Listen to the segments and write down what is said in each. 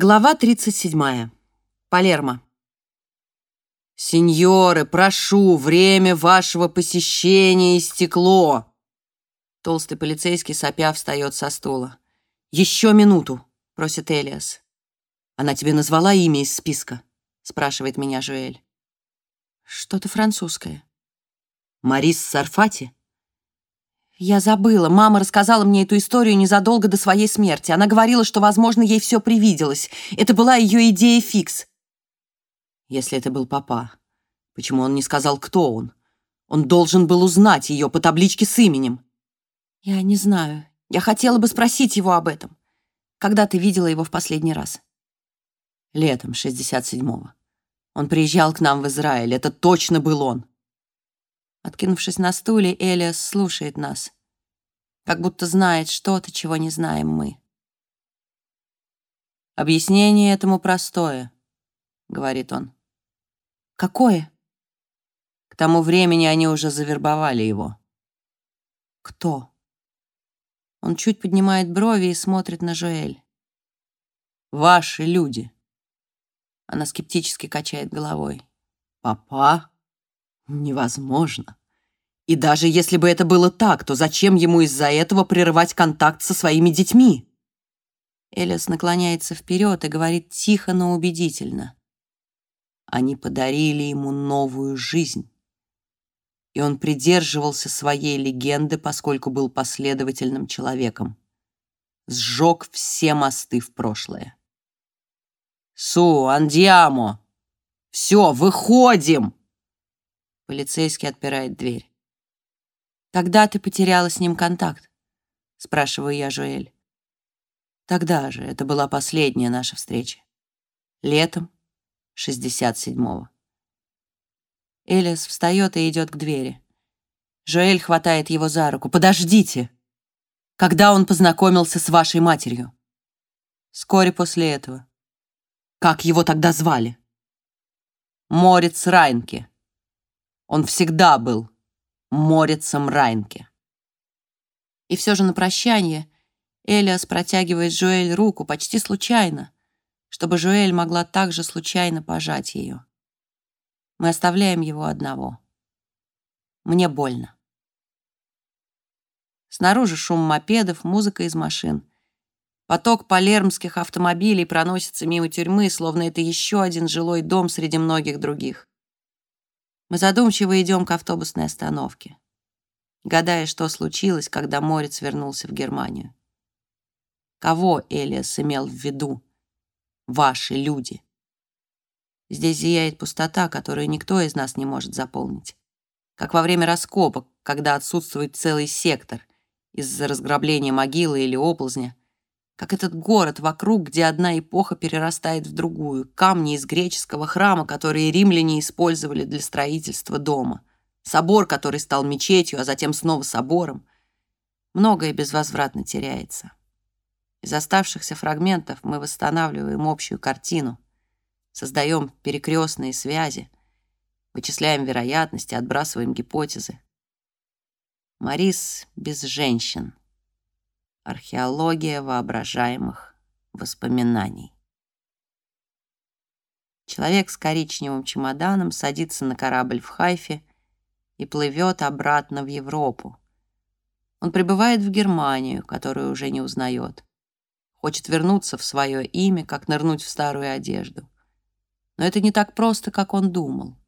Глава 37. Палермо. «Сеньоры, прошу, время вашего посещения истекло!» Толстый полицейский сопя встает со стула. «Еще минуту!» — просит Элиас. «Она тебе назвала имя из списка?» — спрашивает меня Жуэль. «Что-то французское». «Марис Сарфати?» Я забыла. Мама рассказала мне эту историю незадолго до своей смерти. Она говорила, что, возможно, ей все привиделось. Это была ее идея фикс. Если это был папа, почему он не сказал, кто он? Он должен был узнать ее по табличке с именем. Я не знаю. Я хотела бы спросить его об этом. Когда ты видела его в последний раз? Летом 67-го. Он приезжал к нам в Израиль. Это точно был он. Откинувшись на стуле, Элиас слушает нас, как будто знает что-то, чего не знаем мы. «Объяснение этому простое», — говорит он. «Какое?» К тому времени они уже завербовали его. «Кто?» Он чуть поднимает брови и смотрит на Жоэль. «Ваши люди». Она скептически качает головой. «Папа?» Невозможно. И даже если бы это было так, то зачем ему из-за этого прерывать контакт со своими детьми? Элис наклоняется вперед и говорит тихо, но убедительно. Они подарили ему новую жизнь. И он придерживался своей легенды, поскольку был последовательным человеком. Сжег все мосты в прошлое. «Су, андиамо! Все, выходим!» Полицейский отпирает дверь. «Когда ты потеряла с ним контакт?» — спрашиваю я Жуэль. Тогда же, это была последняя наша встреча. Летом 67-го. Элис встает и идет к двери. Жоэль хватает его за руку. «Подождите! Когда он познакомился с вашей матерью?» Вскоре после этого. Как его тогда звали? Морец Райнке. Он всегда был Морицем Райнке. И все же на прощание Элиас протягивает Жуэль руку почти случайно, чтобы Жуэль могла также случайно пожать ее. Мы оставляем его одного. Мне больно. Снаружи шум мопедов, музыка из машин. Поток палермских автомобилей проносится мимо тюрьмы, словно это еще один жилой дом среди многих других. Мы задумчиво идем к автобусной остановке, гадая, что случилось, когда Морец вернулся в Германию. Кого Элиас имел в виду? Ваши люди. Здесь зияет пустота, которую никто из нас не может заполнить. Как во время раскопок, когда отсутствует целый сектор из-за разграбления могилы или оползня, как этот город вокруг, где одна эпоха перерастает в другую, камни из греческого храма, которые римляне использовали для строительства дома, собор, который стал мечетью, а затем снова собором. Многое безвозвратно теряется. Из оставшихся фрагментов мы восстанавливаем общую картину, создаем перекрестные связи, вычисляем вероятности, отбрасываем гипотезы. Марис без женщин — Археология воображаемых воспоминаний. Человек с коричневым чемоданом садится на корабль в Хайфе и плывет обратно в Европу. Он прибывает в Германию, которую уже не узнает. Хочет вернуться в свое имя, как нырнуть в старую одежду. Но это не так просто, как он думал.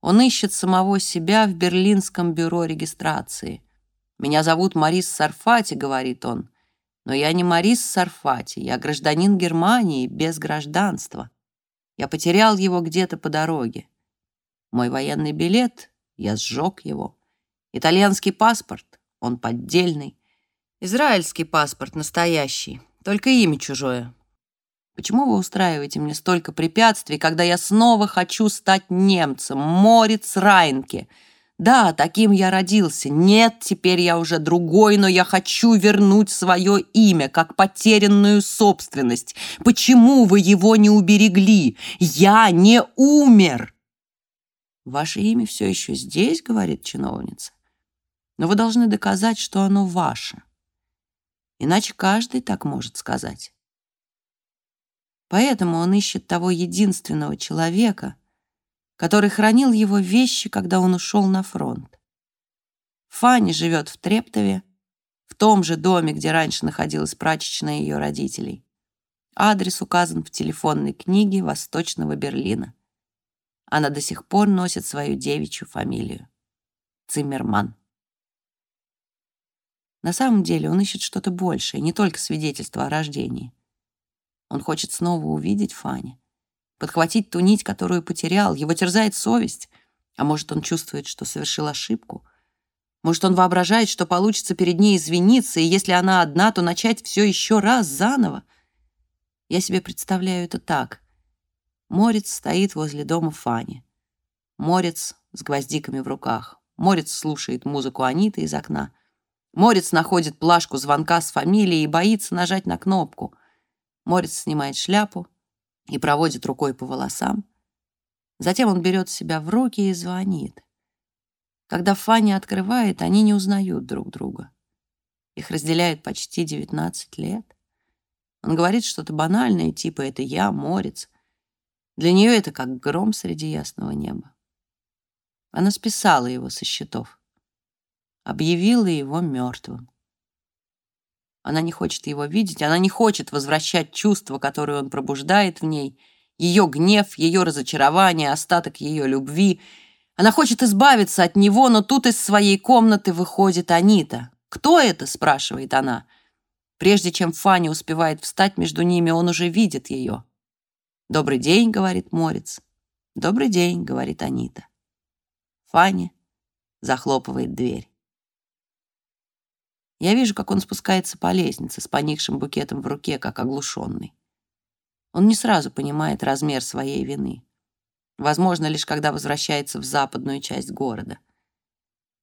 Он ищет самого себя в Берлинском бюро регистрации — «Меня зовут Марис Сарфати», — говорит он. «Но я не Марис Сарфати, я гражданин Германии без гражданства. Я потерял его где-то по дороге. Мой военный билет, я сжег его. Итальянский паспорт, он поддельный. Израильский паспорт настоящий, только имя чужое. Почему вы устраиваете мне столько препятствий, когда я снова хочу стать немцем, морец Райнке?» Да, таким я родился. Нет, теперь я уже другой, но я хочу вернуть свое имя, как потерянную собственность. Почему вы его не уберегли? Я не умер. Ваше имя все еще здесь, говорит чиновница. Но вы должны доказать, что оно ваше. Иначе каждый так может сказать. Поэтому он ищет того единственного человека, который хранил его вещи, когда он ушел на фронт. Фанни живет в Трептове, в том же доме, где раньше находилась прачечная ее родителей. Адрес указан в телефонной книге Восточного Берлина. Она до сих пор носит свою девичью фамилию — Циммерман. На самом деле он ищет что-то большее, не только свидетельство о рождении. Он хочет снова увидеть Фанни, подхватить ту нить, которую потерял. Его терзает совесть. А может, он чувствует, что совершил ошибку? Может, он воображает, что получится перед ней извиниться, и если она одна, то начать все еще раз заново? Я себе представляю это так. Морец стоит возле дома Фани. Морец с гвоздиками в руках. Морец слушает музыку Аниты из окна. Морец находит плашку звонка с фамилией и боится нажать на кнопку. Морец снимает шляпу и проводит рукой по волосам. Затем он берет себя в руки и звонит. Когда Фанни открывает, они не узнают друг друга. Их разделяет почти 19 лет. Он говорит что-то банальное, типа «это я, Морец». Для нее это как гром среди ясного неба. Она списала его со счетов, объявила его мертвым. Она не хочет его видеть, она не хочет возвращать чувства, которые он пробуждает в ней, ее гнев, ее разочарование, остаток ее любви. Она хочет избавиться от него, но тут из своей комнаты выходит Анита. «Кто это?» — спрашивает она. Прежде чем Фанни успевает встать между ними, он уже видит ее. «Добрый день», — говорит Морец. «Добрый день», — говорит Анита. Фанни захлопывает дверь. Я вижу, как он спускается по лестнице с поникшим букетом в руке, как оглушенный. Он не сразу понимает размер своей вины. Возможно, лишь когда возвращается в западную часть города.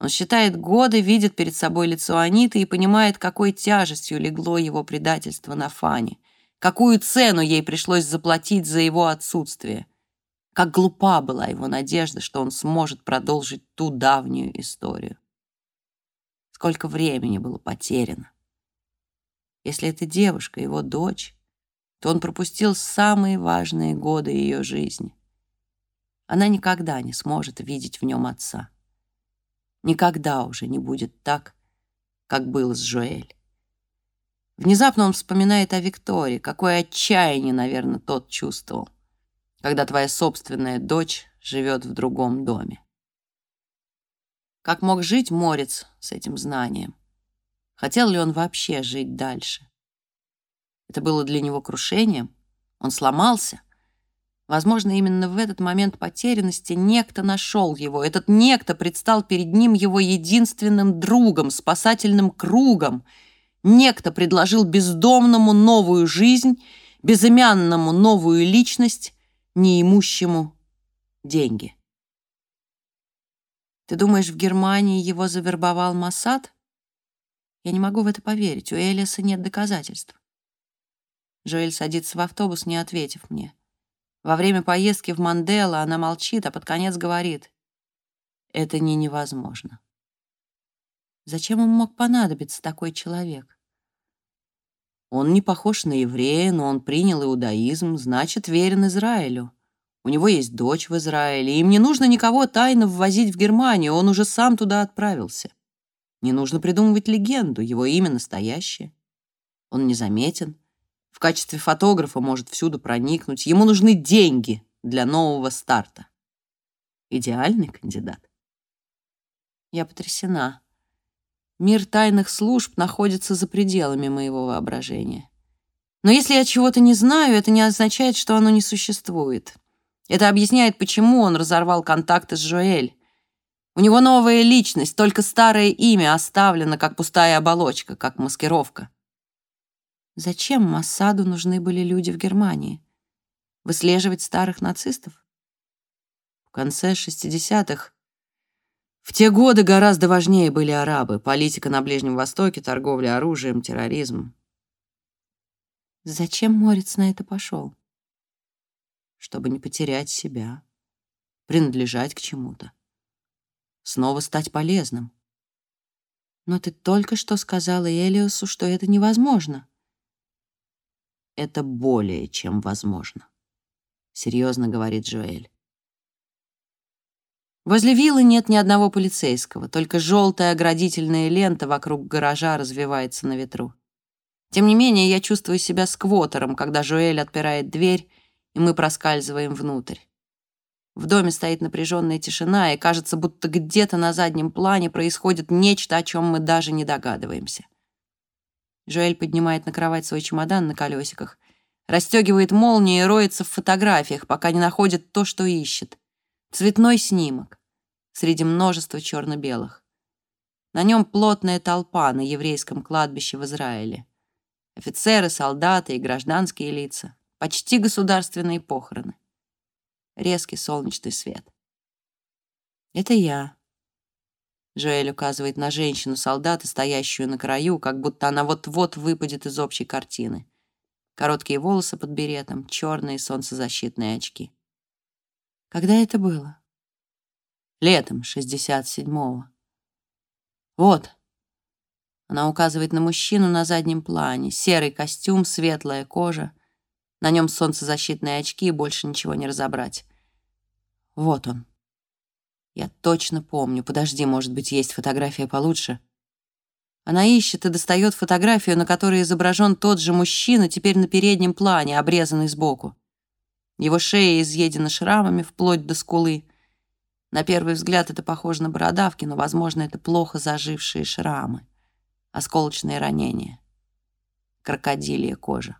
Он считает годы, видит перед собой лицо Аниты и понимает, какой тяжестью легло его предательство на Фане, какую цену ей пришлось заплатить за его отсутствие. Как глупа была его надежда, что он сможет продолжить ту давнюю историю сколько времени было потеряно. Если эта девушка его дочь, то он пропустил самые важные годы ее жизни. Она никогда не сможет видеть в нем отца. Никогда уже не будет так, как был с Жоэль. Внезапно он вспоминает о Виктории, какое отчаяние, наверное, тот чувствовал, когда твоя собственная дочь живет в другом доме. Как мог жить Морец с этим знанием? Хотел ли он вообще жить дальше? Это было для него крушением? Он сломался? Возможно, именно в этот момент потерянности некто нашел его. Этот некто предстал перед ним его единственным другом, спасательным кругом. Некто предложил бездомному новую жизнь, безымянному новую личность, неимущему деньги. Ты думаешь, в Германии его завербовал Масад? Я не могу в это поверить. У Элиса нет доказательств. Жоэль садится в автобус, не ответив мне. Во время поездки в Мандело она молчит, а под конец говорит. Это не невозможно. Зачем ему мог понадобиться такой человек? Он не похож на еврея, но он принял иудаизм, значит, верен Израилю. У него есть дочь в Израиле. Им не нужно никого тайно ввозить в Германию, он уже сам туда отправился. Не нужно придумывать легенду, его имя настоящее. Он незаметен. В качестве фотографа может всюду проникнуть. Ему нужны деньги для нового старта. Идеальный кандидат. Я потрясена. Мир тайных служб находится за пределами моего воображения. Но если я чего-то не знаю, это не означает, что оно не существует. Это объясняет, почему он разорвал контакты с Жоэль. У него новая личность, только старое имя оставлено как пустая оболочка, как маскировка. Зачем Массаду нужны были люди в Германии? Выслеживать старых нацистов? В конце 60-х в те годы гораздо важнее были арабы, политика на Ближнем Востоке, торговля оружием, терроризм. Зачем Морец на это пошел? Чтобы не потерять себя, принадлежать к чему-то, снова стать полезным. Но ты только что сказала Элиосу, что это невозможно. Это более чем возможно, серьезно говорит Джоэль. Возле виллы нет ни одного полицейского, только желтая оградительная лента вокруг гаража развивается на ветру. Тем не менее, я чувствую себя сквотером, когда Жуэль отпирает дверь, и мы проскальзываем внутрь. В доме стоит напряженная тишина, и кажется, будто где-то на заднем плане происходит нечто, о чем мы даже не догадываемся. Жоэль поднимает на кровать свой чемодан на колесиках, расстегивает молнии и роется в фотографиях, пока не находит то, что ищет. Цветной снимок среди множества черно-белых. На нем плотная толпа на еврейском кладбище в Израиле. Офицеры, солдаты и гражданские лица. Почти государственные похороны. Резкий солнечный свет. Это я. Жоэль указывает на женщину-солдата, стоящую на краю, как будто она вот-вот выпадет из общей картины. Короткие волосы под беретом, черные солнцезащитные очки. Когда это было? Летом 67-го. Вот. Она указывает на мужчину на заднем плане. Серый костюм, светлая кожа. На нем солнцезащитные очки, и больше ничего не разобрать. Вот он. Я точно помню. Подожди, может быть, есть фотография получше. Она ищет и достает фотографию, на которой изображен тот же мужчина, теперь на переднем плане, обрезанный сбоку. Его шея изъедена шрамами вплоть до скулы. На первый взгляд это похоже на бородавки, но, возможно, это плохо зажившие шрамы, осколочные ранения, крокодилья кожа.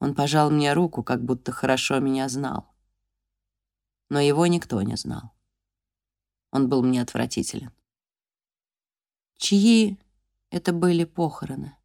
Он пожал мне руку, как будто хорошо меня знал. Но его никто не знал. Он был мне отвратителен. Чьи это были похороны?